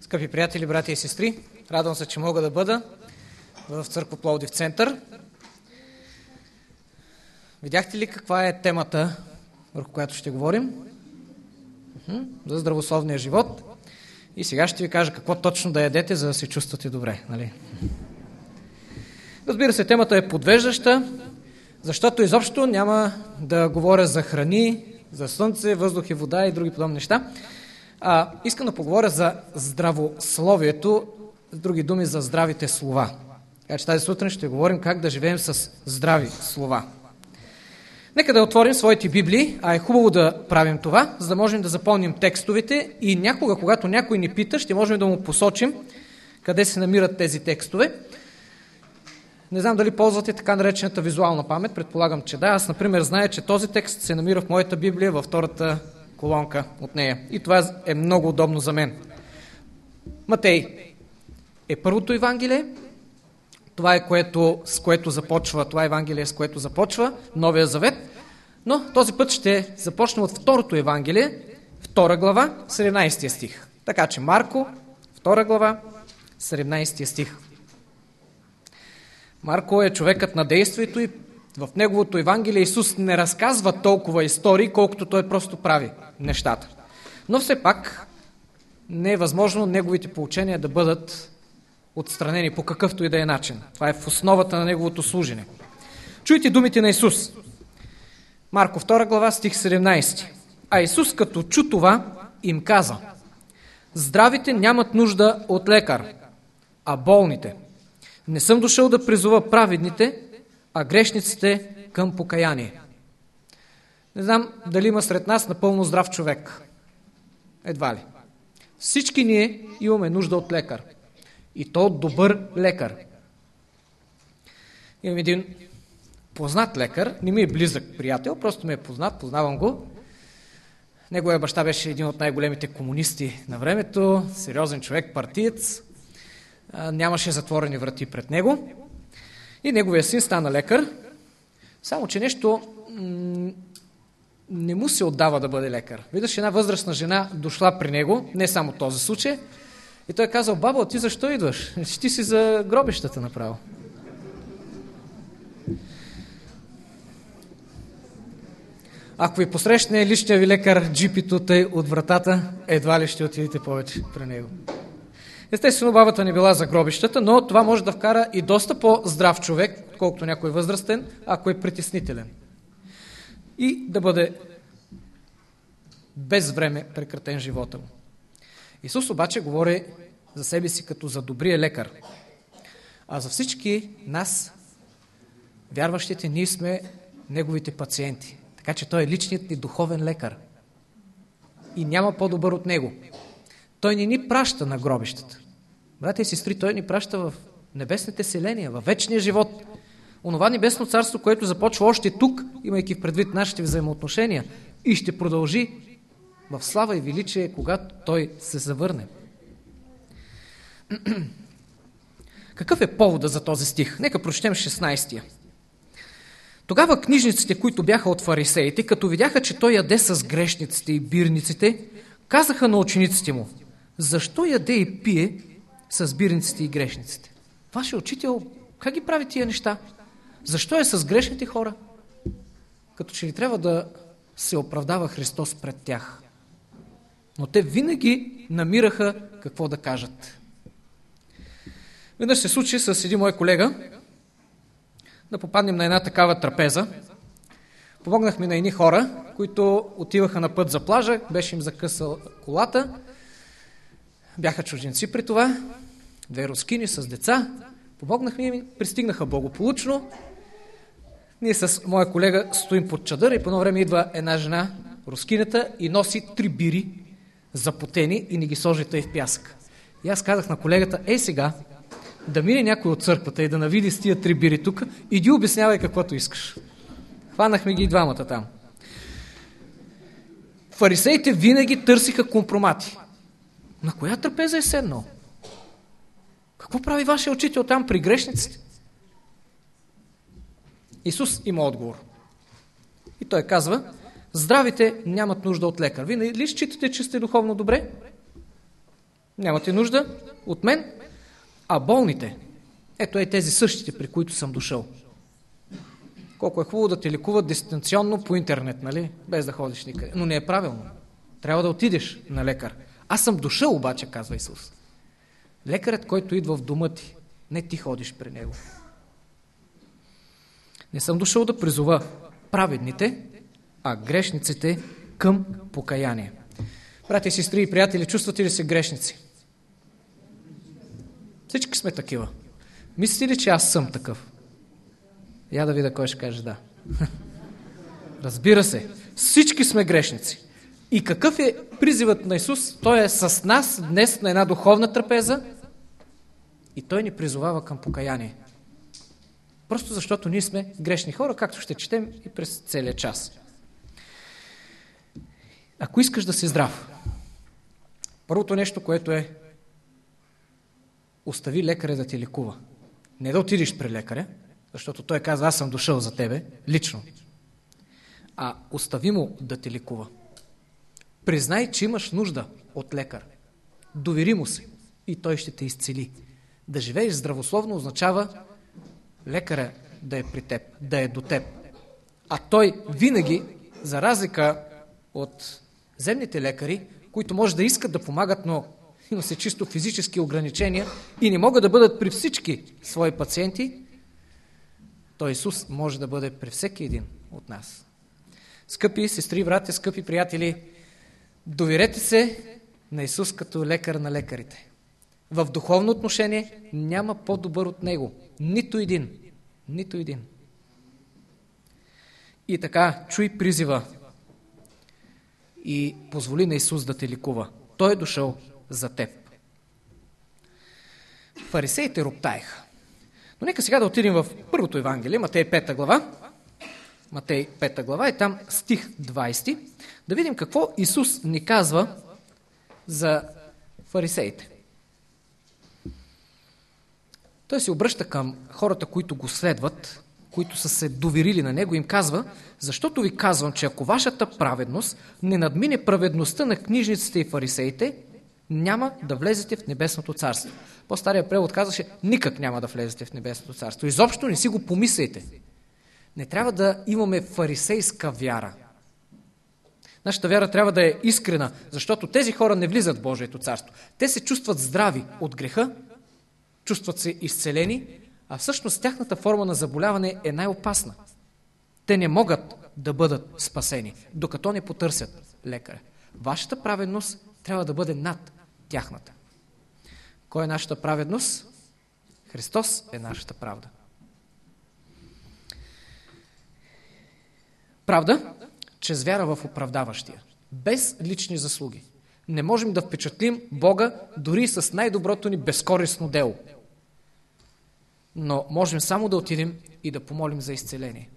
Скъпи приятели, брати и сестри, радвам се, че мога да бъда в църква Пловдив център. Видяхте ли каква е темата, върху която ще говорим? За здравословния живот. И сега ще ви кажа какво точно да ядете, за да се чувствате добре. Нали? Разбира се, темата е подвеждаща, защото изобщо няма да говоря за храни, за слънце, въздух и вода и други подобни неща. А, искам да поговоря за здравословието, с други думи за здравите слова. Така че тази сутрин ще говорим как да живеем с здрави слова. Нека да отворим своите библии, а е хубаво да правим това, за да можем да запомним текстовете и някога, когато някой ни пита, ще можем да му посочим къде се намират тези текстове. Не знам дали ползвате така наречената визуална памет, предполагам, че да. Аз, например, зная, че този текст се намира в моята Библия във втората колонка от нея. И това е много удобно за мен. Матей е първото Евангелие. Това е което, с което започва, това е Евангелие, с което започва Новия Завет. Но този път ще започнем от второто Евангелие, втора глава, 17 стих. Така че Марко, втора глава, 17 стих. Марко е човекът на действието и в неговото Евангелие Исус не разказва толкова истории, колкото той просто прави нещата. Но все пак не е възможно неговите поучения да бъдат отстранени по какъвто и да е начин. Това е в основата на неговото служене. Чуйте думите на Исус. Марко 2 глава, стих 17. А Исус като чу това, им каза Здравите нямат нужда от лекар, а болните. Не съм дошъл да призова праведните, а грешниците към покаяние. Не знам дали има сред нас напълно здрав човек. Едва ли. Всички ние имаме нужда от лекар. И то от добър лекар. Имам един познат лекар, не ми е близък приятел, просто ми е познат, познавам го. Неговия баща беше един от най-големите комунисти на времето, сериозен човек, партиец. Нямаше затворени врати пред него. И неговия син стана лекар, само че нещо не му се отдава да бъде лекар. Виждаш една възрастна жена дошла при него, не само този случай, и той е казал, баба, ти защо идваш? Ти си за гробищата направо. Ако ви посрещне личния ви лекар джипито тъй от вратата, едва ли ще отидете повече при него. Естествено, бабата не била за гробищата, но това може да вкара и доста по-здрав човек, колкото някой възрастен, ако е притеснителен. И да бъде без време прекратен живота му. Исус обаче говори за себе си като за добрия лекар. А за всички нас, вярващите, ние сме неговите пациенти. Така че той е личният ни духовен лекар. И няма по-добър от него. Той не ни праща на гробищата. Братя и сестри, Той ни праща в небесните селения, в вечния живот. Онова небесно царство, което започва още тук, имайки предвид нашите взаимоотношения, и ще продължи в слава и величие, когато Той се завърне. Какъв е повода за този стих? Нека прочетем 16-я. Тогава книжниците, които бяха от фарисеите, като видяха, че той яде с грешниците и бирниците, казаха на учениците му, защо яде и пие с бирниците и грешниците? Вашия учител, как ги прави тия неща? Защо е с грешните хора? Като че ли трябва да се оправдава Христос пред тях. Но те винаги намираха какво да кажат. Веднъж се случи с един мой колега да попаднем на една такава трапеза. Помогнахме на едни хора, които отиваха на път за плажа, беше им закъсал колата бяха чужденци при това, две рускини с деца. Помогнахме им, пристигнаха благополучно. Ние с моя колега стоим под чадър и по едно време идва една жена, рускинята, и носи три бири запотени и ни ги сложи тъй в пясък. И аз казах на колегата, ей сега, да мине някой от църквата и да навиди с тия три бири тук, иди обяснявай каквото искаш. Хванахме ги и двамата там. Фарисеите винаги търсиха компромати. На коя трапеза е седнал? Какво прави вашия учител там при грешниците? Исус има отговор. И той казва, здравите нямат нужда от лекар. Вие ли считате, че сте духовно добре? Нямате нужда от мен, а болните, ето е тези същите, при които съм дошъл. Колко е хубаво да те лекуват дистанционно по интернет, нали? Без да ходиш никъде. Но не е правилно. Трябва да отидеш на лекар. Аз съм дошъл обаче, казва Исус. Лекарът, който идва в дома ти, не ти ходиш при него. Не съм дошъл да призова праведните, а грешниците към покаяние. Брати, сестри и приятели, чувствате ли се грешници? Всички сме такива. Мислите ли, че аз съм такъв? Я да видя кой ще каже да. Разбира се, всички сме грешници. И какъв е призивът на Исус? Той е с нас днес на една духовна трапеза и Той ни призовава към покаяние. Просто защото ние сме грешни хора, както ще четем и през целия час. Ако искаш да си здрав, първото нещо, което е остави лекаря да ти лекува. Не да отидеш при лекаря, защото той казва, аз съм дошъл за тебе, лично. А остави му да те лекува. Признай, че имаш нужда от лекар. Довери му се и той ще те изцели. Да живееш здравословно означава лекаря да е при теб, да е до теб. А той винаги, за разлика от земните лекари, които може да искат да помагат, но има се чисто физически ограничения и не могат да бъдат при всички свои пациенти, то Исус може да бъде при всеки един от нас. Скъпи сестри, братя, скъпи приятели, доверете се на Исус като лекар на лекарите. В духовно отношение няма по-добър от Него. Нито един. Нито един. И така, чуй призива и позволи на Исус да те ликува. Той е дошъл за теб. Фарисеите роптаеха. Но нека сега да отидем в първото Евангелие, Матей 5 глава. Матей 5 глава и там стих 20. Да видим какво Исус ни казва за фарисеите. Той се обръща към хората, които го следват, които са се доверили на него, им казва, защото ви казвам, че ако вашата праведност не надмине праведността на книжниците и фарисеите, няма да влезете в небесното царство. По-стария превод казваше, никак няма да влезете в небесното царство. Изобщо не си го помислете. Не трябва да имаме фарисейска вяра. Нашата вяра трябва да е искрена, защото тези хора не влизат в Божието царство. Те се чувстват здрави от греха, чувстват се изцелени, а всъщност тяхната форма на заболяване е най-опасна. Те не могат да бъдат спасени, докато не потърсят лекаря. Вашата праведност трябва да бъде над тяхната. Кой е нашата праведност? Христос е нашата правда. Правда, чрез вяра в оправдаващия, без лични заслуги. Не можем да впечатлим Бога дори с най-доброто ни безкорисно дело. Но можем само да отидем и да помолим за изцеление.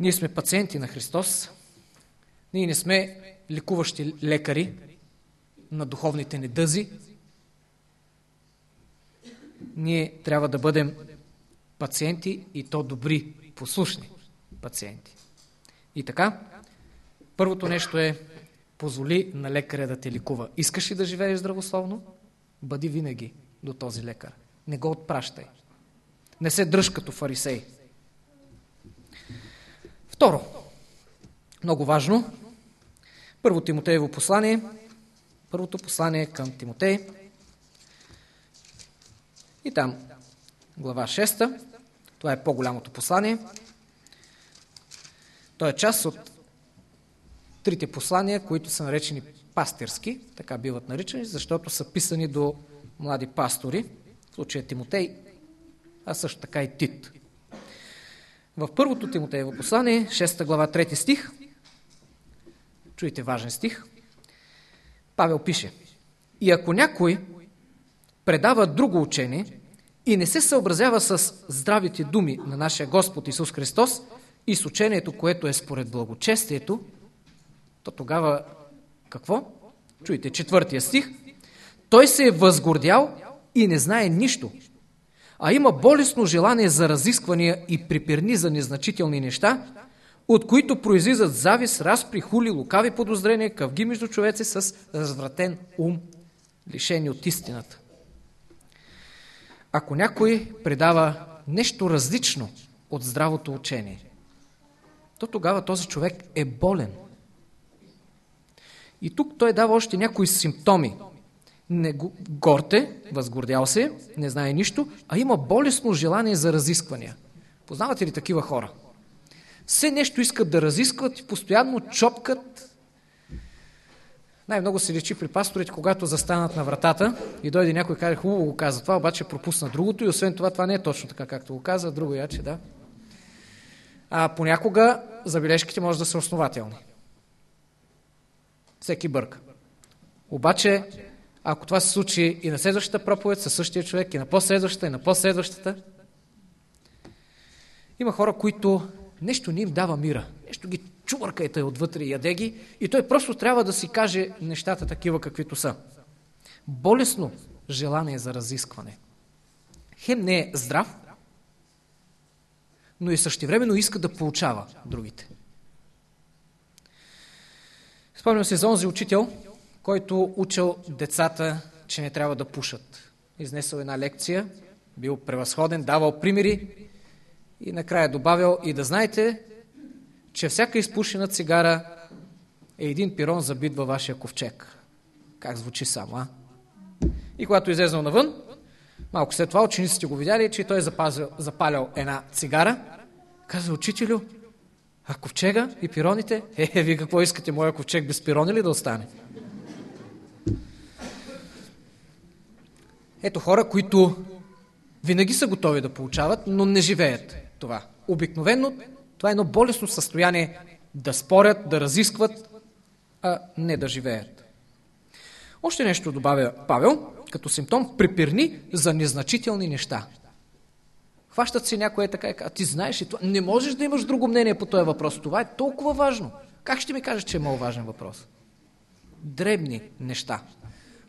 Ние сме пациенти на Христос. Ние не сме лекуващи лекари на духовните недъзи. Ние трябва да бъдем пациенти и то добри, послушни пациенти. И така, първото нещо е позволи на лекаря да те ликува. Искаш ли да живееш здравословно? Бъди винаги до този лекар. Не го отпращай. Не се дръж като фарисей. Второ, много важно, първо Тимотеево послание, първото послание към Тимотей. И там, глава 6, това е по-голямото послание. То е част от трите послания, които са наречени пастирски, така биват наричани, защото са писани до млади пастори, в случая Тимотей, а също така и Тит. В първото Тимотеево послание, 6 глава, 3 стих, чуйте важен стих, Павел пише, и ако някой предава друго учение и не се съобразява с здравите думи на нашия Господ Исус Христос и с учението, което е според благочестието, то тогава какво? Чуйте, четвъртия стих. Той се е възгордял и не знае нищо, а има болесно желание за разисквания и припирни за незначителни неща, от които произлизат завис, разпри, хули, лукави подозрения, къвги между човеци с развратен ум, лишени от истината. Ако някой предава нещо различно от здравото учение, то тогава този човек е болен. И тук той дава още някои симптоми. Не горте, възгордял се, не знае нищо, а има болесно желание за разисквания. Познавате ли такива хора? Все нещо искат да разискват и постоянно чопкат. Най-много се лечи при пасторите, когато застанат на вратата и дойде някой и каже, хубаво го каза това, обаче пропусна другото и освен това, това не е точно така, както го каза, друго яче, да. А понякога забележките може да са основателни. Всеки бърка. Обаче, ако това се случи и на следващата проповед със същия човек, и на последващата, и на последващата, има хора, които нещо не им дава мира. Нещо ги чувъркайте отвътре и яде ги. И той просто трябва да си каже нещата такива, каквито са. Болесно желание за разискване. Хем не е здрав, но и същевременно иска да получава другите. Спомням се за онзи учител, който учил децата, че не трябва да пушат. Изнесъл една лекция, бил превъзходен, давал примери и накрая добавил и да знаете, че всяка изпушена цигара е един пирон забит във вашия ковчег. Как звучи само, а? И когато излезнал навън, малко след това учениците го видяли, че той е запазил, запалял една цигара. Каза, учителю, а ковчега и пироните? Е, е, вие какво искате, моя ковчег без пирони ли да остане? Ето хора, които винаги са готови да получават, но не живеят това. Обикновено това е едно болесно състояние да спорят, да разискват, а не да живеят. Още нещо добавя Павел, като симптом припирни за незначителни неща. Хващат си някой е така, а ти знаеш ли това? Не можеш да имаш друго мнение по този въпрос. Това е толкова важно. Как ще ми кажеш, че е много важен въпрос? Дребни неща.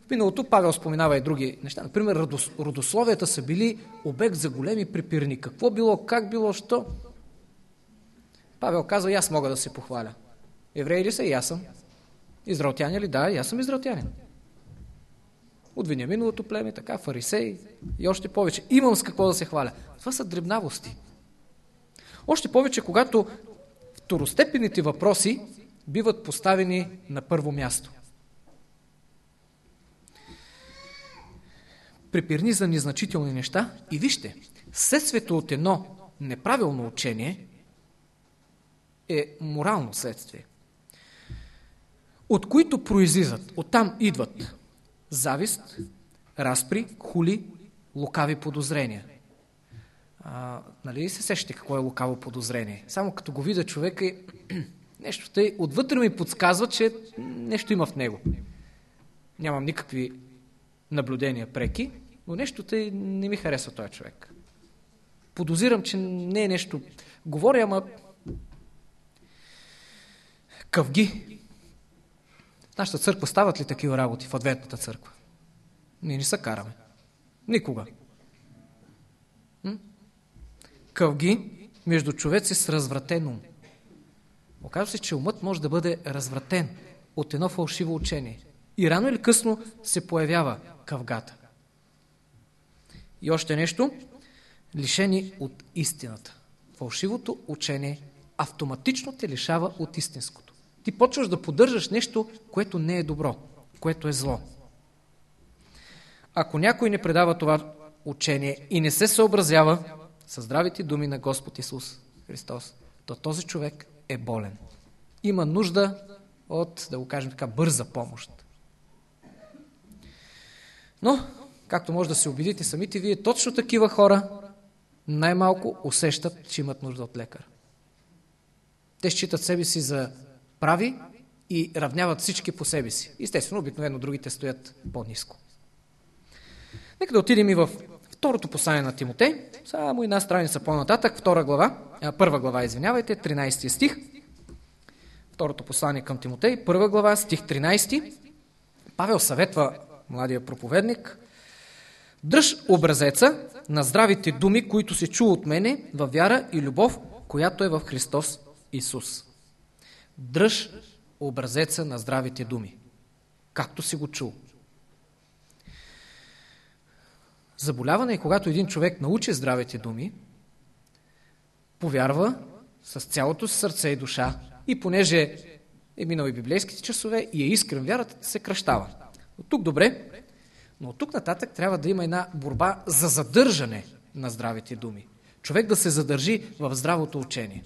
В миналото Павел споменава и други неща. Например, родословията са били обект за големи припирни. Какво било, как било, що? Павел казва, и аз мога да се похваля. Евреи ли са? И аз съм. Израелтяни ли? Да, и аз съм израелтянин. От Вениаминовото племе, така, фарисей и още повече. Имам с какво да се хваля. Това са дребнавости. Още повече, когато второстепените въпроси биват поставени на първо място. Припирни за незначителни неща и вижте, следствието от едно неправилно учение е морално следствие, от които произлизат, оттам идват завист, разпри, хули, лукави подозрения. А, нали се сещате какво е лукаво подозрение? Само като го видя човека и нещо тъй, отвътре ми подсказва, че нещо има в него. Нямам никакви наблюдения преки, но нещо тъй не ми харесва този човек. Подозирам, че не е нещо... Говоря, ама... Къвги. В нашата църква стават ли такива работи в адвентната църква? Ние не се караме. Никога. Къвги между човеци с развратен ум. Оказва се, че умът може да бъде развратен от едно фалшиво учение. И рано или късно се появява къвгата. И още нещо, лишени от истината. Фалшивото учение автоматично те лишава от истинското. Ти почваш да поддържаш нещо, което не е добро, което е зло. Ако някой не предава това учение и не се съобразява с здравите думи на Господ Исус Христос, то този човек е болен. Има нужда от, да го кажем така, бърза помощ. Но, както може да се убедите самите вие, точно такива хора най-малко усещат, че имат нужда от лекар. Те считат себе си за прави и равняват всички по себе си. Естествено, обикновено другите стоят по-низко. Нека да отидем и в второто послание на Тимотей, само една страница по-нататък, втора глава, първа глава, извинявайте, 13 стих. Второто послание към Тимотей, първа глава, стих 13. Павел съветва младия проповедник, дръж образеца на здравите думи, които се чу от мене във вяра и любов, която е в Христос Исус. Дръж образеца на здравите думи, както си го чул. Заболяване е когато един човек научи здравите думи, повярва с цялото сърце и душа и понеже е минал и библейските часове и е искрен вярата, се кръщава. От тук добре, но от тук нататък трябва да има една борба за задържане на здравите думи. Човек да се задържи в здравото учение.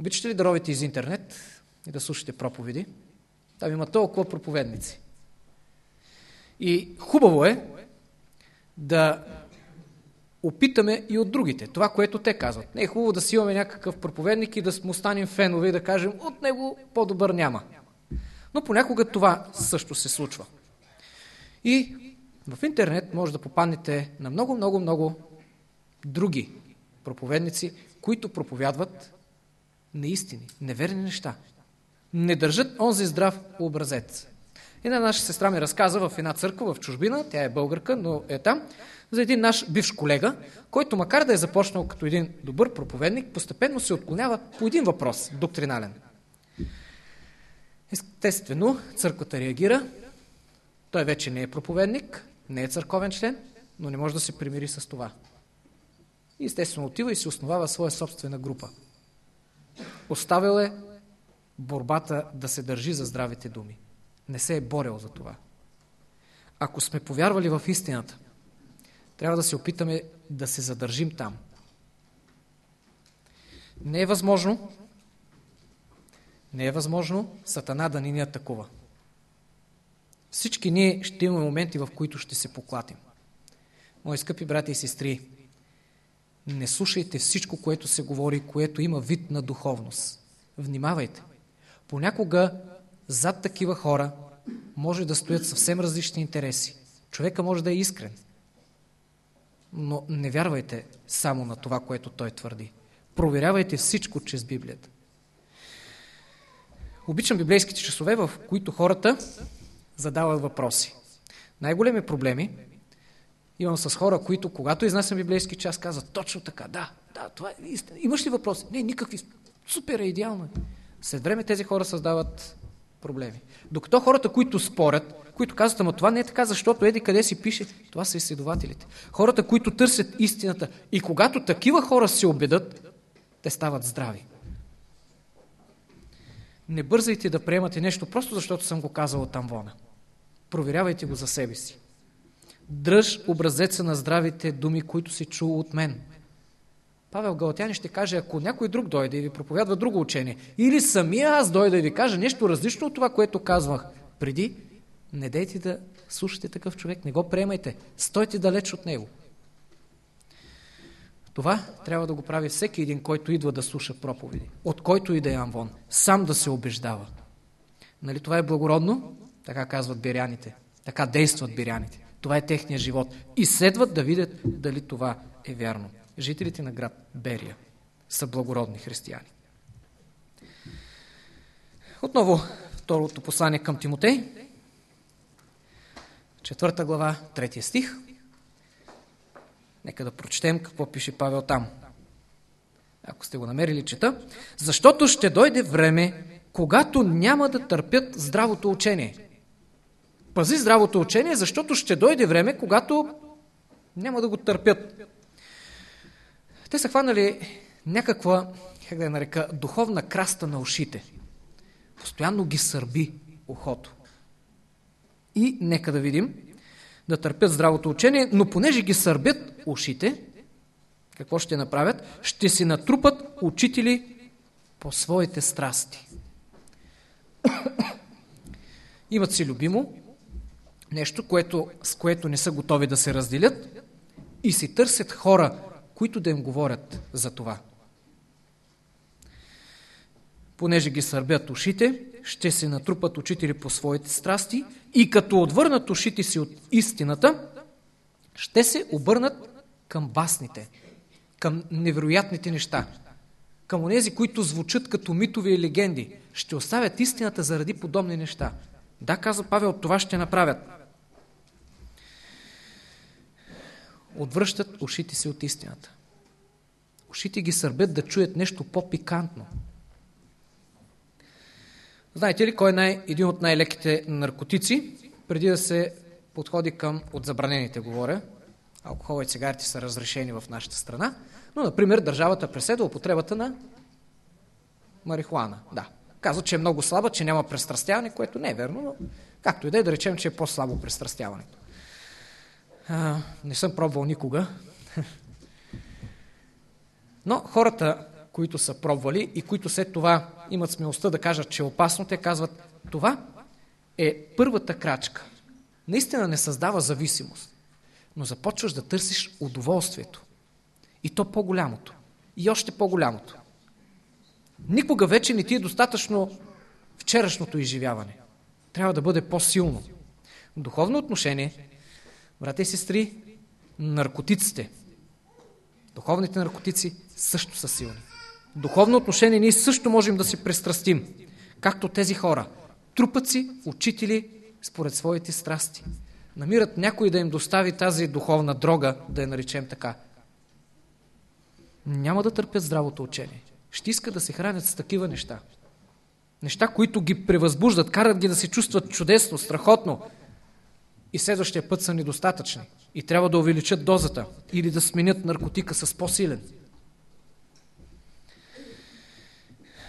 Обичате ли да ровите из интернет и да слушате проповеди? Там има толкова проповедници. И хубаво е да опитаме и от другите. Това, което те казват. Не е хубаво да си имаме някакъв проповедник и да му станем фенове и да кажем от него по-добър няма. Но понякога това също се случва. И в интернет може да попаднете на много, много, много други проповедници, които проповядват неистини, неверни неща. Не държат онзи здрав образец. Една наша сестра ми разказа в една църква в чужбина, тя е българка, но е там, за един наш бивш колега, който макар да е започнал като един добър проповедник, постепенно се отклонява по един въпрос, доктринален. Естествено, църквата реагира. Той вече не е проповедник, не е църковен член, но не може да се примири с това. И естествено отива и се основава своя собствена група. Оставил е борбата да се държи за здравите думи. Не се е борел за това. Ако сме повярвали в истината, трябва да се опитаме да се задържим там. Не е възможно, не е възможно Сатана да ни ни атакува. Всички ние ще имаме моменти, в които ще се поклатим. Мои скъпи брати и сестри, не слушайте всичко, което се говори, което има вид на духовност. Внимавайте. Понякога зад такива хора може да стоят съвсем различни интереси. Човека може да е искрен. Но не вярвайте само на това, което той твърди. Проверявайте всичко чрез Библията. Обичам библейските часове, в които хората задават въпроси. Най-големи проблеми имам с хора, които, когато изнасям библейски час, казват точно така, да, да, това е истина. Имаш ли въпроси? Не, никакви. Супер е, идеално е. След време тези хора създават проблеми. Докато хората, които спорят, които казват, ама това не е така, защото еди къде си пише, това са изследователите. Хората, които търсят истината и когато такива хора се убедат, те стават здрави. Не бързайте да приемате нещо, просто защото съм го казал от Амвона. Проверявайте го за себе си. Дръж образеца на здравите думи, които си чул от мен. Павел Галатяни ще каже, ако някой друг дойде и ви проповядва друго учение, или самия аз дойда и ви кажа нещо различно от това, което казвах преди, не дейте да слушате такъв човек, не го приемайте, стойте далеч от него. Това трябва да го прави всеки един, който идва да слуша проповеди, от който и да е Амвон, сам да се убеждава. Нали това е благородно? Така казват биряните. Така действат биряните. Това е техния живот. И следват да видят дали това е вярно. Жителите на град Берия са благородни християни. Отново второто послание към Тимотей. Четвърта глава, третия стих. Нека да прочетем какво пише Павел там. Ако сте го намерили, чета. Защото ще дойде време, когато няма да търпят здравото учение. Пази здравото учение, защото ще дойде време, когато няма да го търпят. Те са хванали някаква, как да я нарека, духовна краста на ушите. Постоянно ги сърби ухото. И нека да видим, да търпят здравото учение, но понеже ги сърбят ушите, какво ще направят? Ще си натрупат учители по своите страсти. Имат си любимо, нещо, което, с което не са готови да се разделят и си търсят хора, които да им говорят за това. Понеже ги сърбят ушите, ще се натрупат учители по своите страсти и като отвърнат ушите си от истината, ще се обърнат към басните, към невероятните неща, към онези, които звучат като митови и легенди. Ще оставят истината заради подобни неща. Да, каза Павел, това ще направят. Отвръщат ушите си от истината. Ушите ги сърбят да чуят нещо по-пикантно. Знаете ли кой е най- един от най-леките наркотици, преди да се подходи към от забранените, говоря. Алкохол и цигарите са разрешени в нашата страна, но, например, държавата преседва употребата на марихуана. Да. Казва, че е много слаба, че няма престрастяване, което не е верно, но както и да е, да речем, че е по-слабо престрастяването. Не съм пробвал никога. Но хората, които са пробвали и които след това имат смелостта да кажат, че е опасно, те казват, това е първата крачка. Наистина не създава зависимост, но започваш да търсиш удоволствието. И то по-голямото. И още по-голямото. Никога вече не ти е достатъчно вчерашното изживяване. Трябва да бъде по-силно. Духовно отношение, брате и сестри, наркотиците, духовните наркотици също са силни. Духовно отношение ние също можем да се престрастим, както тези хора. Трупаци, учители, според своите страсти. Намират някой да им достави тази духовна дрога, да я наречем така. Няма да търпят здравото учение. Ще искат да се хранят с такива неща. Неща, които ги превъзбуждат, карат ги да се чувстват чудесно, страхотно. И следващия път са недостатъчни. И трябва да увеличат дозата или да сменят наркотика с по-силен.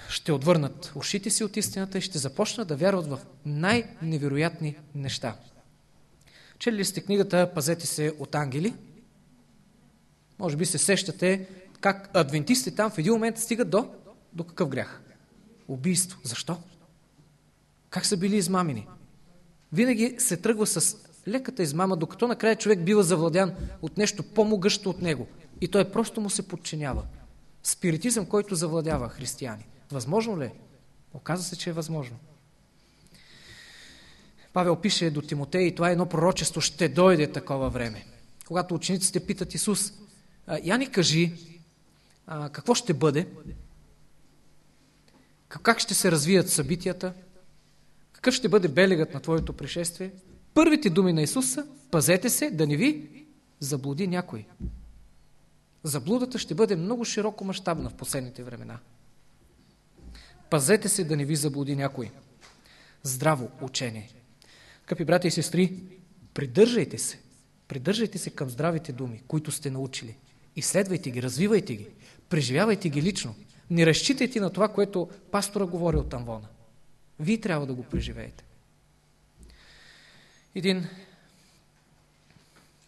ще отвърнат ушите си от истината и ще започнат да вярват в най-невероятни неща. Чели ли сте книгата Пазете се от ангели? Може би се сещате как адвентисти там в един момент стигат до, до какъв грях? Убийство. Защо? Как са били измамени? Винаги се тръгва с леката измама, докато накрая човек бива завладян от нещо по-могъщо от него. И той просто му се подчинява. Спиритизъм, който завладява християни. Възможно ли е? Оказва се, че е възможно. Павел пише до Тимотей и това е едно пророчество, ще дойде такова време. Когато учениците питат Исус, я ни кажи, а, какво ще бъде, как ще се развият събитията, какъв ще бъде белегът на Твоето пришествие, първите думи на Исус са, пазете се да не ви заблуди някой. Заблудата ще бъде много широко мащабна в последните времена. Пазете се да не ви заблуди някой. Здраво учение. Къпи брати и сестри, придържайте се. Придържайте се към здравите думи, които сте научили. Изследвайте ги, развивайте ги, преживявайте ги лично. Не разчитайте на това, което пастора говори от Амвона. Вие трябва да го преживеете. Един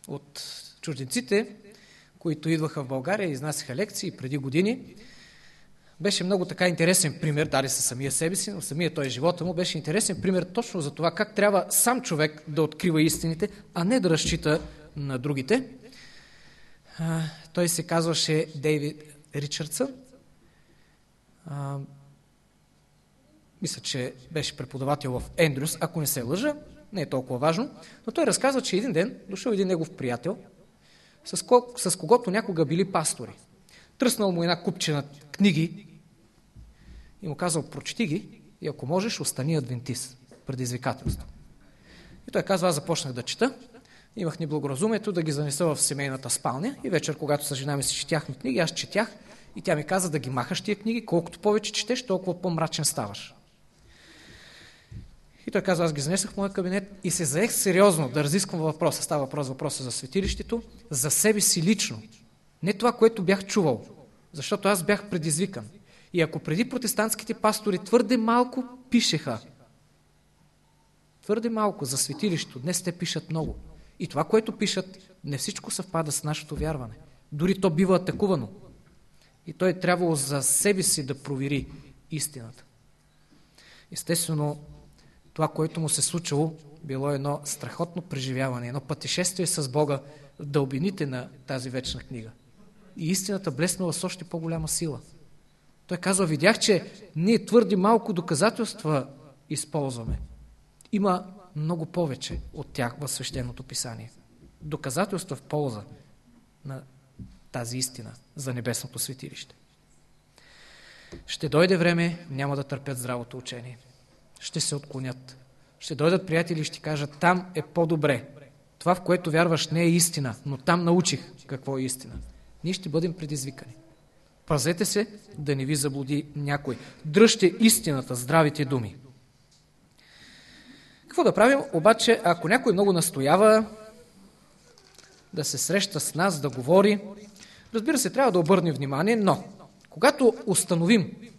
от чужденците, които идваха в България и изнасяха лекции преди години, беше много така интересен пример, дали със самия себе си, но самия той живота му беше интересен пример точно за това как трябва сам човек да открива истините, а не да разчита на другите. Той се казваше Дейвид Ричардсън. Мисля, че беше преподавател в Ендрюс, ако не се лъжа, не е толкова важно, но той разказва, че един ден дошъл един негов приятел, с, с когото някога били пастори. Тръснал му една купчина книги и му казал, прочети ги и ако можеш, остани адвентист. Предизвикателство. И той казва, аз започнах да чета, имах неблагоразумието да ги занеса в семейната спалня и вечер, когато с жена ми си четяхме книги, аз четях и тя ми каза да ги махаш тия книги, колкото повече четеш, толкова по-мрачен ставаш. И той каза, аз ги занесах в моя кабинет и се заех сериозно да разисквам въпроса. Става въпрос въпроса за светилището, за себе си лично. Не това, което бях чувал, защото аз бях предизвикан. И ако преди протестантските пастори твърде малко пишеха, твърде малко за светилището, днес те пишат много. И това, което пишат, не всичко съвпада с нашето вярване. Дори то бива атакувано. И той е трябвало за себе си да провери истината. Естествено, това, което му се случило, било едно страхотно преживяване, едно пътешествие с Бога в дълбините на тази вечна книга. И истината блеснала с още по-голяма сила. Той казва, видях, че ние твърди малко доказателства използваме. Има много повече от тях в свещеното писание. Доказателства в полза на тази истина за небесното светилище. Ще дойде време, няма да търпят здравото учение. Ще се отклонят. Ще дойдат приятели и ще кажат, там е по-добре. Това, в което вярваш, не е истина, но там научих какво е истина. Ние ще бъдем предизвикани. Пазете се да не ви заблуди някой. Дръжте истината, здравите думи. Какво да правим? Обаче, ако някой много настоява да се среща с нас, да говори, разбира се, трябва да обърнем внимание, но когато установим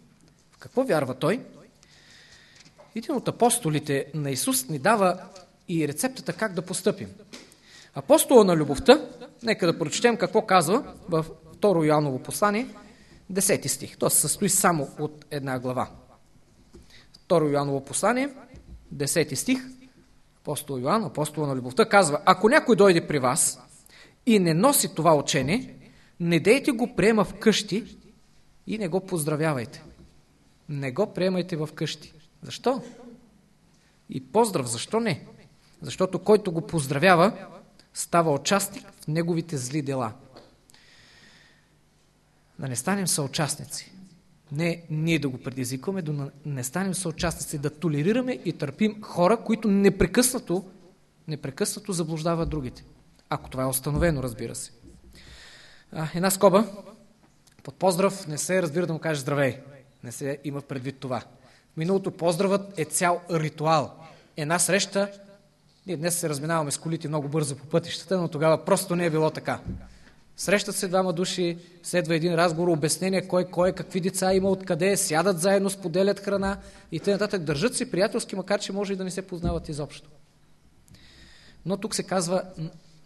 в какво вярва той, един от апостолите на Исус ни дава и рецептата как да постъпим. Апостола на любовта, нека да прочетем какво казва в 2 Йоаново послание, 10 стих. То се състои само от една глава. 2 Йоаново послание, 10 стих, апостол Йоан, апостола на любовта, казва, ако някой дойде при вас и не носи това учение, не дейте го приема в къщи и не го поздравявайте. Не го приемайте в къщи. Защо? И поздрав, защо не? Защото който го поздравява, става участник в неговите зли дела. Да не станем съучастници. Не ние да го предизвикваме, да не станем съучастници, да толерираме и търпим хора, които непрекъснато, непрекъснато заблуждават другите. Ако това е установено, разбира се. А, една скоба. Под поздрав не се разбира да му каже здравей. Не се има предвид това. Миналото поздравът е цял ритуал. Една среща, ние днес се разминаваме с колите много бързо по пътищата, но тогава просто не е било така. Срещат се двама души, следва един разговор, обяснение кой, кой, какви деца има, откъде, сядат заедно, споделят храна и т.н. Държат се приятелски, макар че може и да не се познават изобщо. Но тук се казва,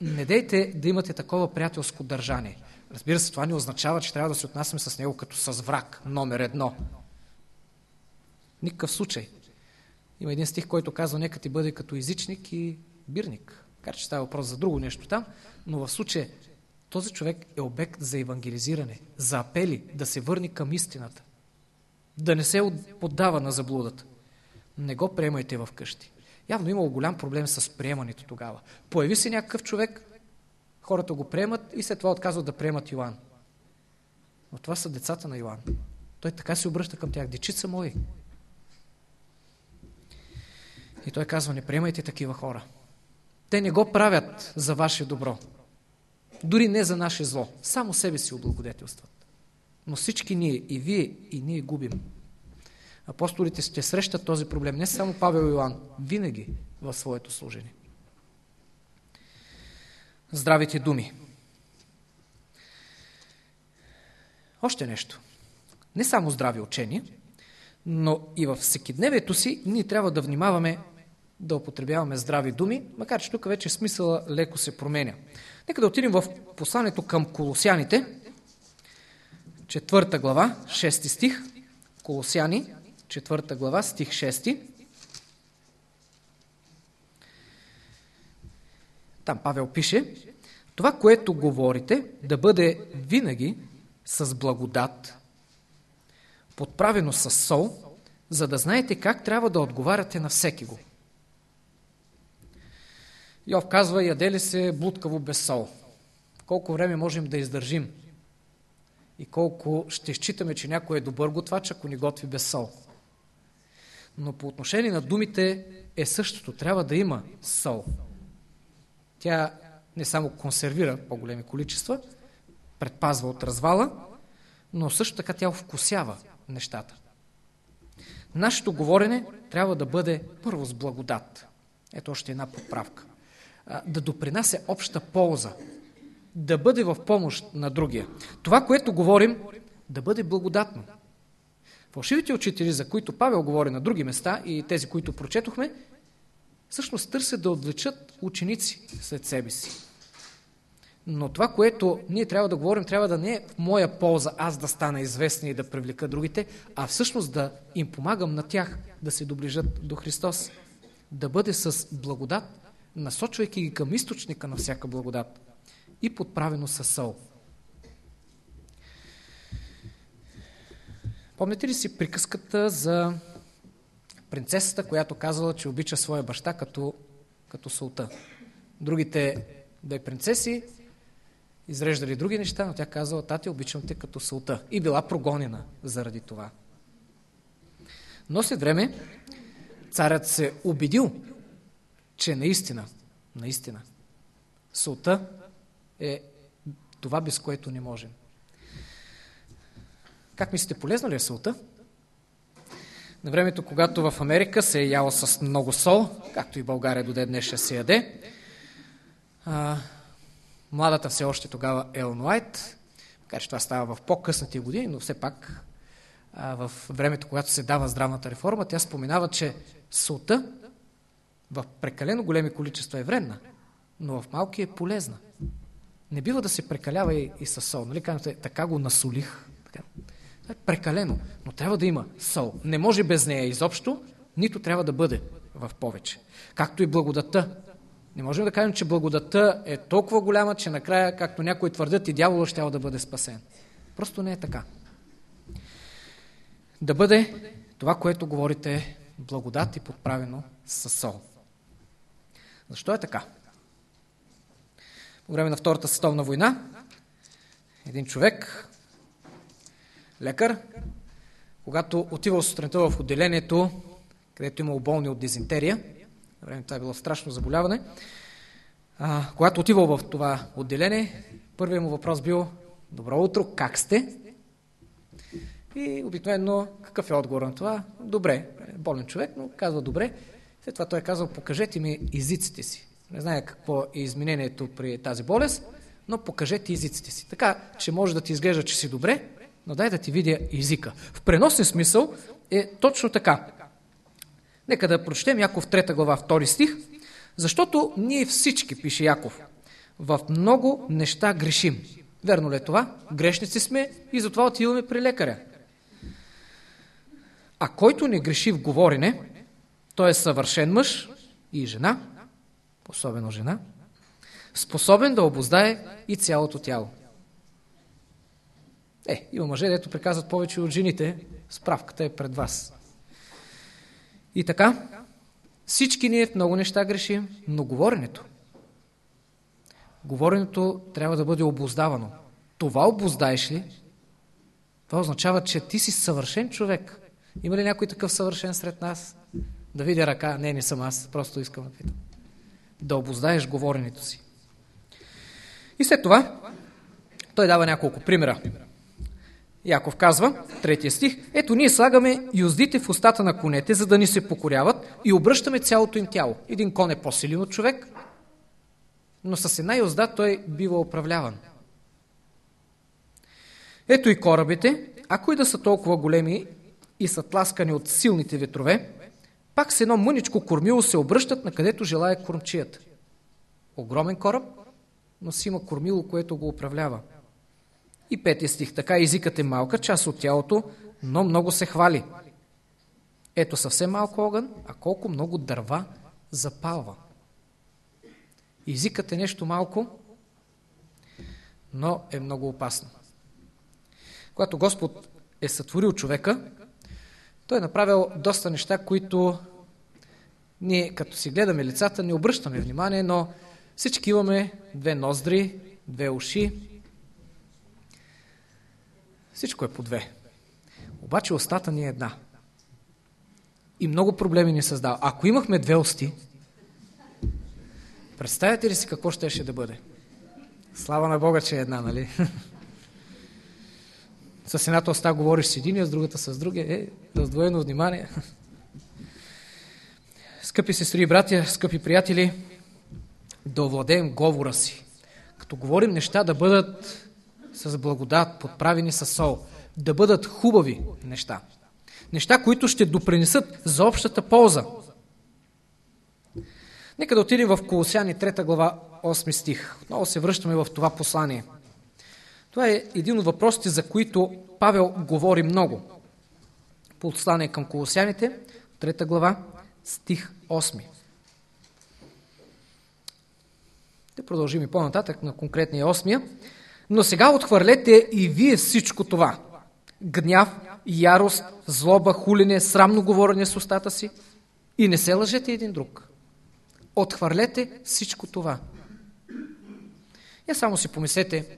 не дейте да имате такова приятелско държание. Разбира се, това не означава, че трябва да се отнасяме с него като с враг, номер едно. Никакъв случай. Има един стих, който казва, нека ти бъде като езичник и бирник. Кар че става въпрос за друго нещо там, но в случая този човек е обект за евангелизиране, за апели, да се върне към истината, да не се поддава на заблудата. Не го приемайте в къщи. Явно имало голям проблем с приемането тогава. Появи се някакъв човек, хората го приемат и след това отказват да приемат Йоан. Но това са децата на Йоан. Той така се обръща към тях. Дечица мои. И той казва, не приемайте такива хора. Те не го правят за ваше добро. Дори не за наше зло. Само себе си облагодетелстват. Но всички ние, и вие, и ние губим. Апостолите ще срещат този проблем. Не само Павел и Иоанн, винаги в своето служение. Здравите думи. Още нещо. Не само здрави учения, но и във всекидневието си ние трябва да внимаваме да употребяваме здрави думи, макар че тук вече смисъла леко се променя. Нека да отидем в посланието към Колосяните, четвърта глава, 6 стих. Колосяни, четвърта глава, стих 6. Там Павел пише, това, което говорите, да бъде винаги с благодат, подправено с сол, за да знаете как трябва да отговаряте на всеки го. Йов казва, яде ли се блудкаво без сол? Колко време можем да издържим? И колко ще считаме, че някой е добър готвач, ако ни готви без сол? Но по отношение на думите е същото. Трябва да има сол. Тя не само консервира по-големи количества, предпазва от развала, но също така тя вкусява нещата. Нашето говорене трябва да бъде първо с благодат. Ето още една подправка да допринася обща полза, да бъде в помощ на другия. Това, което говорим, да бъде благодатно. Фалшивите учители, за които Павел говори на други места и тези, които прочетохме, всъщност търсят да отвлечат ученици след себе си. Но това, което ние трябва да говорим, трябва да не е в моя полза аз да стана известен и да привлека другите, а всъщност да им помагам на тях да се доближат до Христос. Да бъде с благодат, насочвайки ги към източника на всяка благодат и подправено със сол. Помните ли си приказката за принцесата, която казвала, че обича своя баща като, като солта? Другите две принцеси изреждали други неща, но тя казала, тати, обичам те като солта. И била прогонена заради това. Но след време царят се убедил, че наистина, наистина, солта е това, без което не можем. Как мислите, полезна ли е солта? На времето, когато в Америка се е яла с много сол, както и България до ден днес ще се яде, а, младата все още тогава Елон Уайт, макар че това става в по-късните години, но все пак а, в времето, когато се дава здравната реформа, тя споменава, че солта в прекалено големи количества е вредна, но в малки е полезна. Не бива да се прекалява и, и с сол. Нали казвате, така го насолих. Така. Е прекалено, но трябва да има сол. Не може без нея изобщо, нито трябва да бъде в повече. Както и благодата. Не можем да кажем, че благодата е толкова голяма, че накрая, както някои твърдят, и дявола ще да бъде спасен. Просто не е така. Да бъде това, което говорите, благодат и подправено с сол. Защо е така? По време на Втората световна война един човек, лекар, когато отивал сутринта в отделението, където имал болни от дизентерия, време това е било страшно заболяване, а, когато отивал в това отделение, първият му въпрос бил Добро утро, как сте? И обикновено какъв е отговор на това? Добре, болен човек, но казва добре. След това той е казал, покажете ми езиците си. Не знае какво е изменението при тази болест, но покажете езиците си. Така, че може да ти изглежда, че си добре, но дай да ти видя езика. В преносен смисъл е точно така. Нека да прочетем Яков 3 глава 2 стих, защото ние всички, пише Яков, в много неща грешим. Верно ли е това? Грешници сме и затова отиваме при лекаря. А който не греши в говорене, той е съвършен мъж и жена, особено жена, способен да обоздае и цялото тяло. Е, има мъже, дето приказват повече от жените, справката е пред вас. И така, всички ние в много неща грешим, но говоренето, говоренето трябва да бъде обоздавано. Това обоздаеш ли? Това означава, че ти си съвършен човек. Има ли някой такъв съвършен сред нас? Да видя ръка. Не, не съм аз. Просто искам да питам. Да обоздаеш говоренето си. И след това той дава няколко примера. Яков казва, третия стих, ето ние слагаме юздите в устата на конете, за да ни се покоряват и обръщаме цялото им тяло. Един кон е по-силен от човек, но с една юзда той бива управляван. Ето и корабите, ако и да са толкова големи и са тласкани от силните ветрове, пак с едно мъничко кормило се обръщат на където желая кормчият. Огромен кораб, но си има кормило, което го управлява. И петия стих. Така езикът е малка част от тялото, но много се хвали. Ето съвсем малко огън, а колко много дърва запалва. Езикът е нещо малко, но е много опасно. Когато Господ е сътворил човека, той е направил доста неща, които ние, като си гледаме лицата, не обръщаме внимание, но всички имаме две ноздри, две уши. Всичко е по две. Обаче устата ни е една. И много проблеми ни създава. Ако имахме две усти, представяте ли си какво щеше да бъде? Слава на Бога, че е една, нали? С едната уста говориш с един, а с другата с другия. Е, раздвоено внимание. Скъпи сестри и братя, скъпи приятели, да овладеем говора си. Като говорим неща да бъдат с благодат, подправени с сол, да бъдат хубави неща. Неща, които ще допринесат за общата полза. Нека да отидем в Колосяни 3 глава 8 стих. Отново се връщаме в това послание – това е един от въпросите, за които Павел говори много. Послание към колосяните, трета глава, стих 8. Ще продължим и по-нататък на конкретния 8. Но сега отхвърлете и вие всичко това. Гняв, ярост, злоба, хулене, срамно говорене с устата си и не се лъжете един друг. Отхвърлете всичко това. Я само си помислете,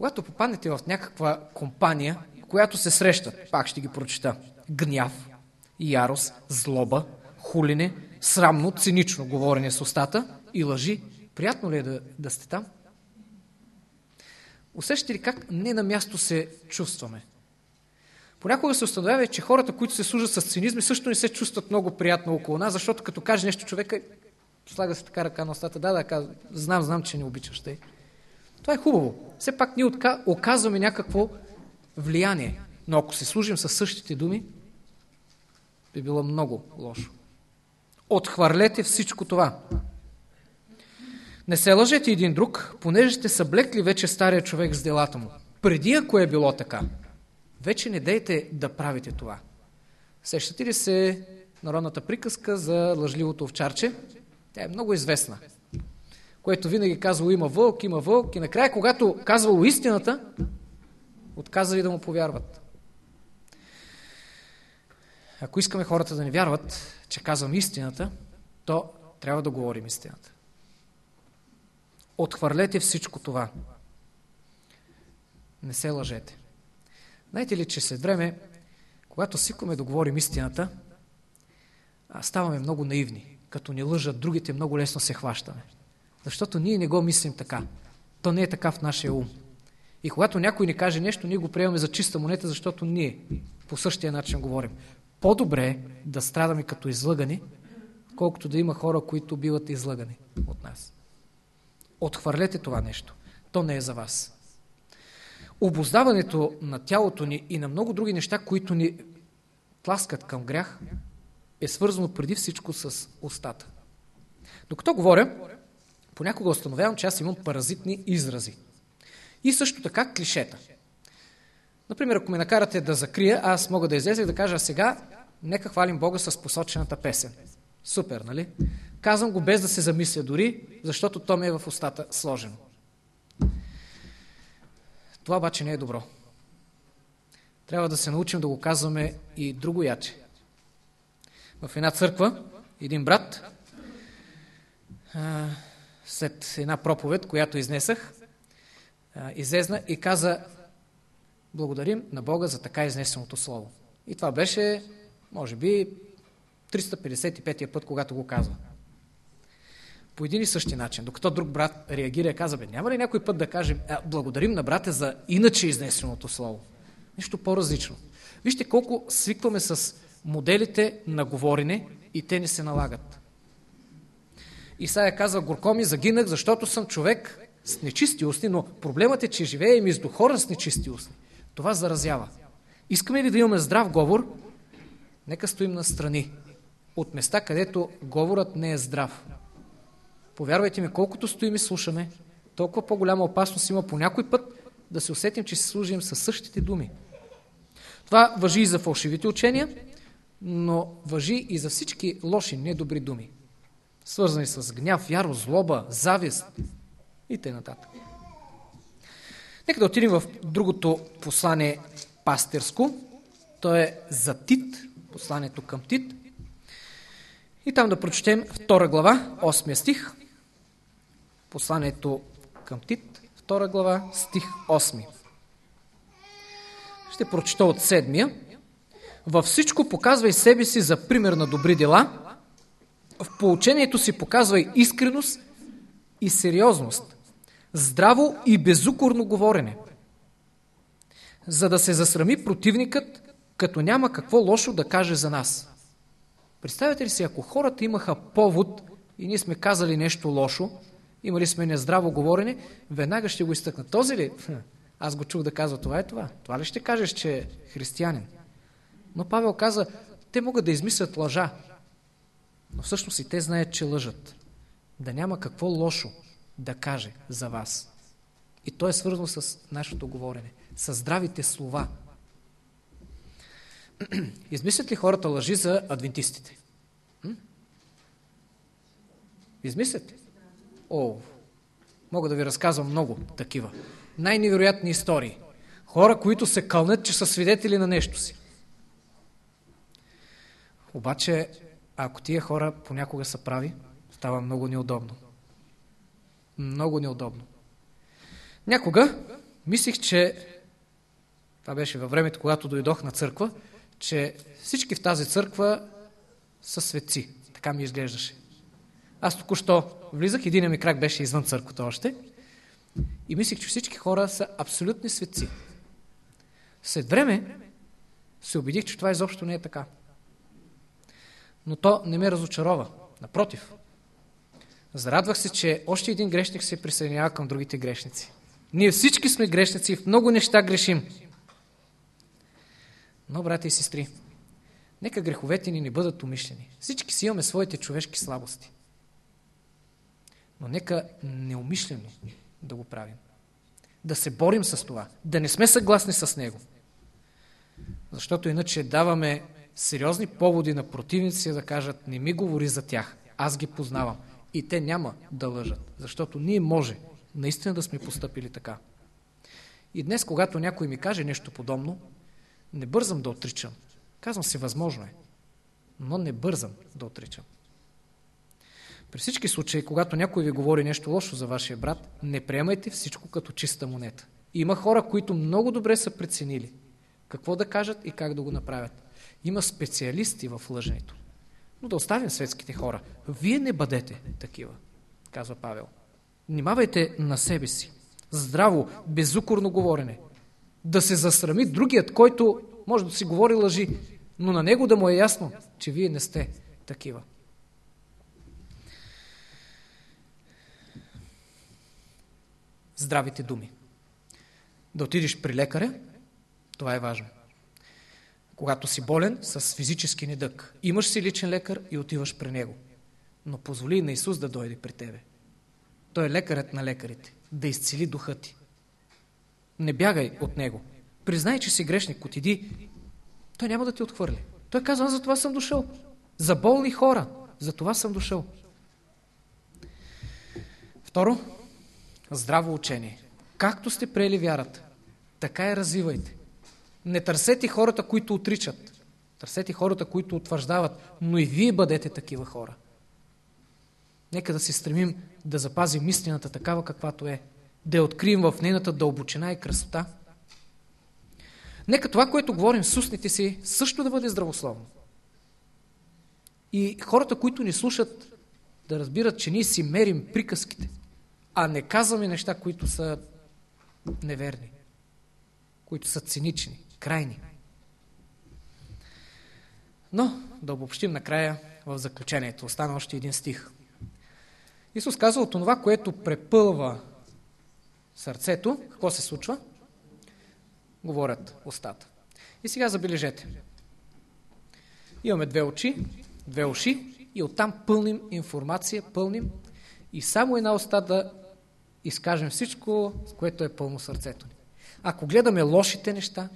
когато попаднете в някаква компания, която се среща, пак ще ги прочита, гняв, ярост, злоба, хулине, срамно, цинично говорене с устата и лъжи, приятно ли е да, да сте там? Усещате ли как не на място се чувстваме? Понякога се установява, че хората, които се служат с цинизми, също не се чувстват много приятно около нас, защото като каже нещо човека, слага се така ръка на устата, да, да, казва, знам, знам, че не обичаш те. Това е хубаво. Все пак ние оказваме някакво влияние. Но ако се служим с същите думи, би било много лошо. Отхвърлете всичко това. Не се лъжете един друг, понеже сте съблекли вече стария човек с делата му. Преди ако е било така, вече не дейте да правите това. Сещате ли се народната приказка за лъжливото овчарче? Тя е много известна. Което винаги казвало има вълк, има вълк и накрая, когато казвало истината, отказали да му повярват. Ако искаме хората да не вярват, че казвам истината, то трябва да говорим истината. Отхвърлете всичко това. Не се лъжете. Знаете ли, че след време, когато свикваме да говорим истината, ставаме много наивни. Като ни лъжат другите, много лесно се хващаме. Защото ние не го мислим така. То не е така в нашия ум. И когато някой ни каже нещо, ние го приемаме за чиста монета, защото ние по същия начин говорим. По-добре е да страдаме като излъгани, колкото да има хора, които биват излъгани от нас. Отхвърлете това нещо. То не е за вас. Обоздаването на тялото ни и на много други неща, които ни тласкат към грях, е свързано преди всичко с устата. Докато говоря, понякога установявам, че аз имам паразитни изрази. И също така клишета. Например, ако ме накарате да закрия, аз мога да излеза и да кажа сега, нека хвалим Бога с посочената песен. Супер, нали? Казвам го без да се замисля дори, защото то ми е в устата сложено. Това обаче не е добро. Трябва да се научим да го казваме и друго яче. В една църква, един брат, след една проповед, която изнесах, излезна и каза благодарим на Бога за така изнесеното слово. И това беше, може би, 355-я път, когато го казва. По един и същи начин. Докато друг брат реагира и каза, бе, няма ли някой път да кажем, а, благодарим на брате за иначе изнесеното слово? Нещо по-различно. Вижте колко свикваме с моделите на говорене и те ни се налагат. Исаия казва, горко ми загинах, защото съм човек с нечисти устни, но проблемът е, че живее между хора с нечисти устни. Това заразява. Искаме ли да имаме здрав говор? Нека стоим на страни от места, където говорът не е здрав. Повярвайте ми, колкото стоим и слушаме, толкова по-голяма опасност има по някой път да се усетим, че се служим със същите думи. Това въжи и за фалшивите учения, но въжи и за всички лоши, недобри думи, свързани с гняв, ярост, злоба, завист и т.н. Нека да отидем в другото послание пастерско. То е за Тит, посланието към Тит. И там да прочетем втора глава, 8 стих. Посланието към Тит, втора глава, стих 8. Ще прочета от седмия. Във всичко показвай себе си за пример на добри дела. В поучението си показвай искреност и сериозност. Здраво и безукорно говорене. За да се засрами противникът, като няма какво лошо да каже за нас. Представете ли си, ако хората имаха повод и ние сме казали нещо лошо, имали сме нездраво говорене, веднага ще го изтъкнат. Този ли? Аз го чух да казва, това е това. Това ли ще кажеш, че е християнин? Но Павел каза, те могат да измислят лъжа, но всъщност и те знаят, че лъжат. Да няма какво лошо да каже за вас. И то е свързано с нашето говорене, с здравите слова. Измислят ли хората лъжи за адвентистите? Измислят ли? О, мога да ви разказвам много такива. Най-невероятни истории. Хора, които се кълнат, че са свидетели на нещо си. Обаче, ако тия хора понякога са прави, става много неудобно. Много неудобно. Някога мислих, че това беше във времето, когато дойдох на църква, че всички в тази църква са светци. Така ми изглеждаше. Аз току-що влизах, един ми крак беше извън църквата още и мислих, че всички хора са абсолютни светци. След време се убедих, че това изобщо не е така. Но то не ме разочарова. Напротив. Зарадвах се, че още един грешник се присъединява към другите грешници. Ние всички сме грешници и в много неща грешим. Но, брати и сестри, нека греховете ни не бъдат умишлени. Всички си имаме своите човешки слабости. Но нека неумишлено да го правим. Да се борим с това. Да не сме съгласни с него. Защото иначе даваме сериозни поводи на противници да кажат не ми говори за тях. Аз ги познавам. И те няма да лъжат. Защото ние може наистина да сме поступили така. И днес, когато някой ми каже нещо подобно, не бързам да отричам. Казвам си, възможно е. Но не бързам да отричам. При всички случаи, когато някой ви говори нещо лошо за вашия брат, не приемайте всичко като чиста монета. Има хора, които много добре са преценили какво да кажат и как да го направят. Има специалисти в лъженето. Но да оставим светските хора. Вие не бъдете такива, казва Павел. Внимавайте на себе си. Здраво, безукорно говорене. Да се засрами другият, който може да си говори лъжи, но на него да му е ясно, че вие не сте такива. Здравите думи. Да отидеш при лекаря, това е важно. Когато си болен с физически недък, имаш си личен лекар и отиваш при него. Но позволи на Исус да дойде при тебе. Той е лекарът на лекарите, да изцели духа ти. Не бягай от него. Признай, че си грешник, отиди. Той няма да ти отхвърли. Той казва, аз за това съм дошъл. За болни хора. За това съм дошъл. Второ, здраво учение. Както сте приели вярата, така я развивайте. Не търсете хората, които отричат. Търсете хората, които утвърждават, но и вие бъдете такива хора. Нека да се стремим да запазим истината такава, каквато е. Да я открием в нейната дълбочина и красота. Нека това, което говорим с устните си, също да бъде здравословно. И хората, които ни слушат, да разбират, че ние си мерим приказките, а не казваме неща, които са неверни, които са цинични, крайни. Но да обобщим накрая в заключението. Остана още един стих. Исус казва от това, което препълва сърцето, какво се случва? Говорят устата. И сега забележете. Имаме две очи, две уши и оттам пълним информация, пълним и само една уста да изкажем всичко, което е пълно сърцето ни. Ако гледаме лошите неща,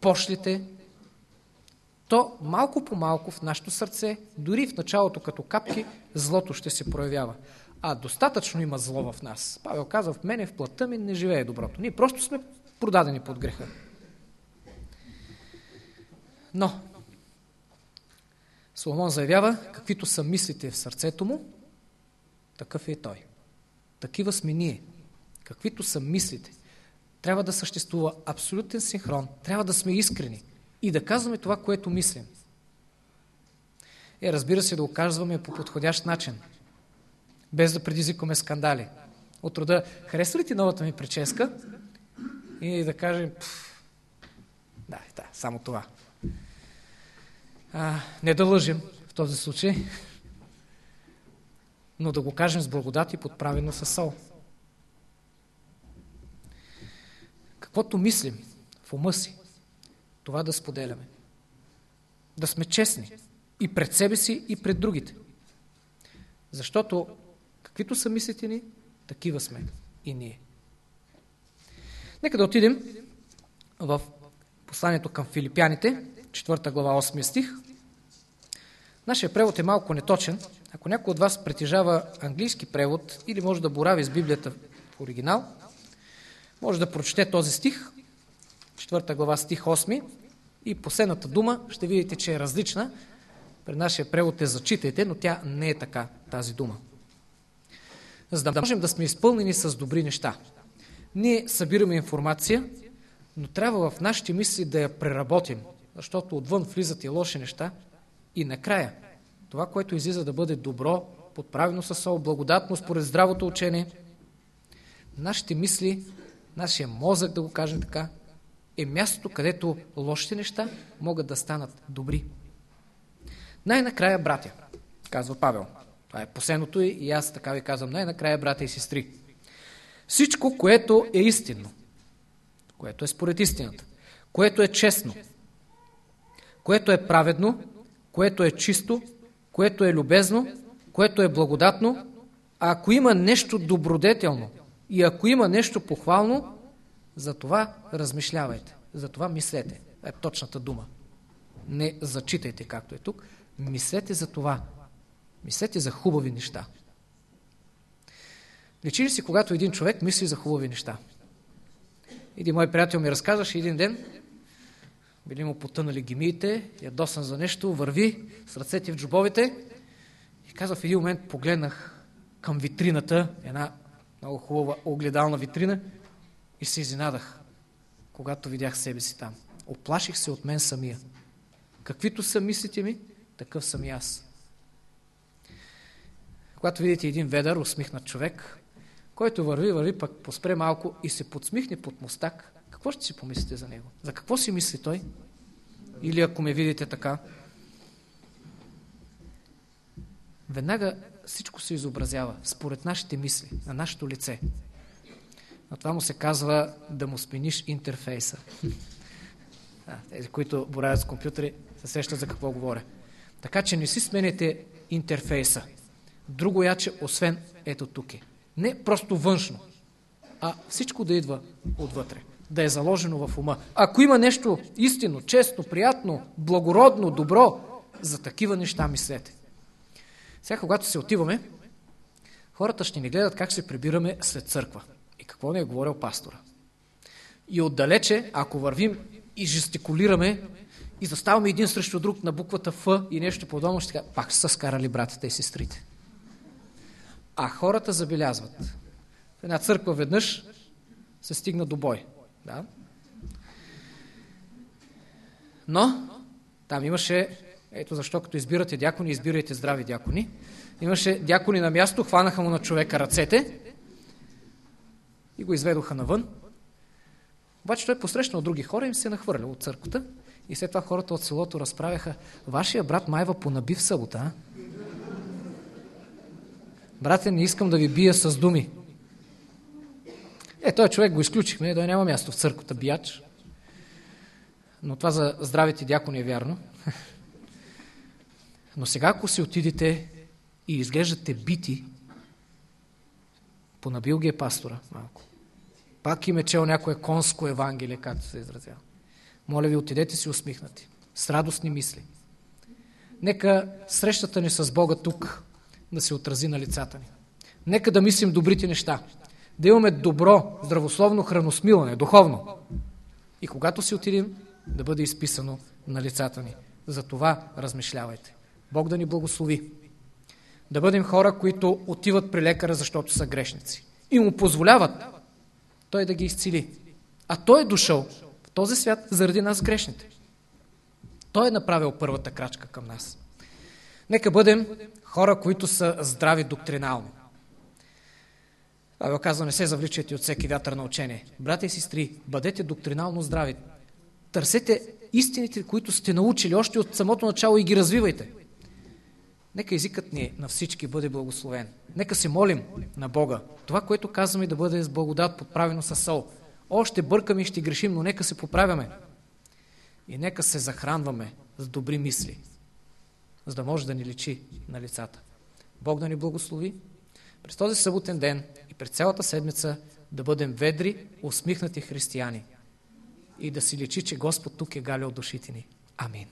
пошлите, то малко по малко в нашето сърце, дори в началото като капки, злото ще се проявява. А достатъчно има зло в нас. Павел казва, в мене, в плътта ми не живее доброто. Ние просто сме продадени под греха. Но, Соломон заявява, каквито са мислите в сърцето му, такъв е той. Такива сме ние. Каквито са мислите. Трябва да съществува абсолютен синхрон. Трябва да сме искрени и да казваме това, което мислим. Е, разбира се, да го казваме по подходящ начин, без да предизвикваме скандали. От рода, харесва ли ти новата ми прическа? И да кажем, да, да, само това. А, не да лъжим в този случай, но да го кажем с благодат и подправено със сол. Каквото мислим в ума си, това да споделяме. Да сме честни и пред себе си, и пред другите. Защото каквито са мислите ни, такива сме и ние. Нека да отидем в посланието към филипяните, 4 глава 8 стих. Нашия превод е малко неточен. Ако някой от вас притежава английски превод или може да борави с Библията в оригинал, може да прочете този стих, 4 глава стих 8 и последната дума ще видите, че е различна. При нашия превод е зачитайте, но тя не е така, тази дума. За да можем да сме изпълнени с добри неща. Ние събираме информация, но трябва в нашите мисли да я преработим, защото отвън влизат и лоши неща. И накрая, това, което излиза да бъде добро, подправено със сол, благодатно според здравото учение, нашите мисли, нашия мозък, да го кажем така, е мястото, където лошите неща могат да станат добри. Най-накрая, братя, казва Павел. Това е последното и аз така ви казвам. Най-накрая, братя и сестри. Всичко, което е истинно, което е според истината, което е честно, което е праведно, което е чисто, което е любезно, което е благодатно, а ако има нещо добродетелно и ако има нещо похвално, за това размишлявайте, за това мислете. Е точната дума. Не зачитайте, както е тук. Мислете за това. Мислете за хубави неща. Личи ли си, когато един човек мисли за хубави неща? Един мой приятел ми разказваше един ден, били му потънали гемиите, ядосан за нещо, върви с ръцете в джобовете и казва в един момент погледнах към витрината, една много хубава огледална витрина и се изненадах, когато видях себе си там. Оплаших се от мен самия. Каквито са мислите ми, такъв съм и аз. Когато видите един ведър, усмихнат човек, който върви, върви, пък поспре малко и се подсмихне под мустак, какво ще си помислите за него? За какво си мисли той? Или ако ме видите така, веднага всичко се изобразява според нашите мисли, на нашето лице. На това му се казва да му смениш интерфейса. А, тези, които боравят с компютъри, се сещат за какво говоря. Така че не си сменете интерфейса. Друго яче, освен ето тук е. Не просто външно, а всичко да идва отвътре, да е заложено в ума. Ако има нещо истинно, честно, приятно, благородно, добро, за такива неща мислете. Сега, когато се отиваме, хората ще ни гледат как се прибираме след църква. И какво не е говорил пастора. И отдалече, ако вървим и жестикулираме и заставаме един срещу друг на буквата Ф и нещо подобно, ще кажа, пак са скарали братята и сестрите. А хората забелязват. В една църква веднъж се стигна до бой. Да? Но там имаше, ето защо като избирате дякони, избирайте здрави дякони. Имаше дякони на място, хванаха му на човека ръцете и го изведоха навън. Обаче той посрещнал други хора и им се е нахвърлял от църквата. И след това хората от селото разправяха, вашия брат Майва понаби в събота? Брате, не искам да ви бия с думи. Е, той човек го изключихме, той няма място в църквата, бияч. Но това за здравите дякони е вярно. Но сега, ако си отидете и изглеждате бити, понабил ги е пастора малко. Пак им е чел някое конско евангелие, както се изразява. Моля ви, отидете си усмихнати, с радостни мисли. Нека срещата ни с Бога тук да се отрази на лицата ни. Нека да мислим добрите неща, да имаме добро, здравословно храносмилане, духовно. И когато си отидем, да бъде изписано на лицата ни. За това размишлявайте. Бог да ни благослови. Да бъдем хора, които отиват при лекара, защото са грешници. И му позволяват той да ги изцели. А той е дошъл в този свят заради нас грешните. Той е направил първата крачка към нас. Нека бъдем хора, които са здрави доктринално. Павел казва, не се завличайте от всеки вятър на учение. Брати и сестри, бъдете доктринално здрави. Търсете истините, които сте научили още от самото начало и ги развивайте. Нека езикът ни на всички бъде благословен. Нека се молим на Бога. Това, което казваме да бъде с благодат, подправено с сол. Още бъркаме и ще грешим, но нека се поправяме. И нека се захранваме с добри мисли, за да може да ни лечи на лицата. Бог да ни благослови през този съботен ден и през цялата седмица да бъдем ведри, усмихнати християни и да си лечи, че Господ тук е галял душите ни. Амин.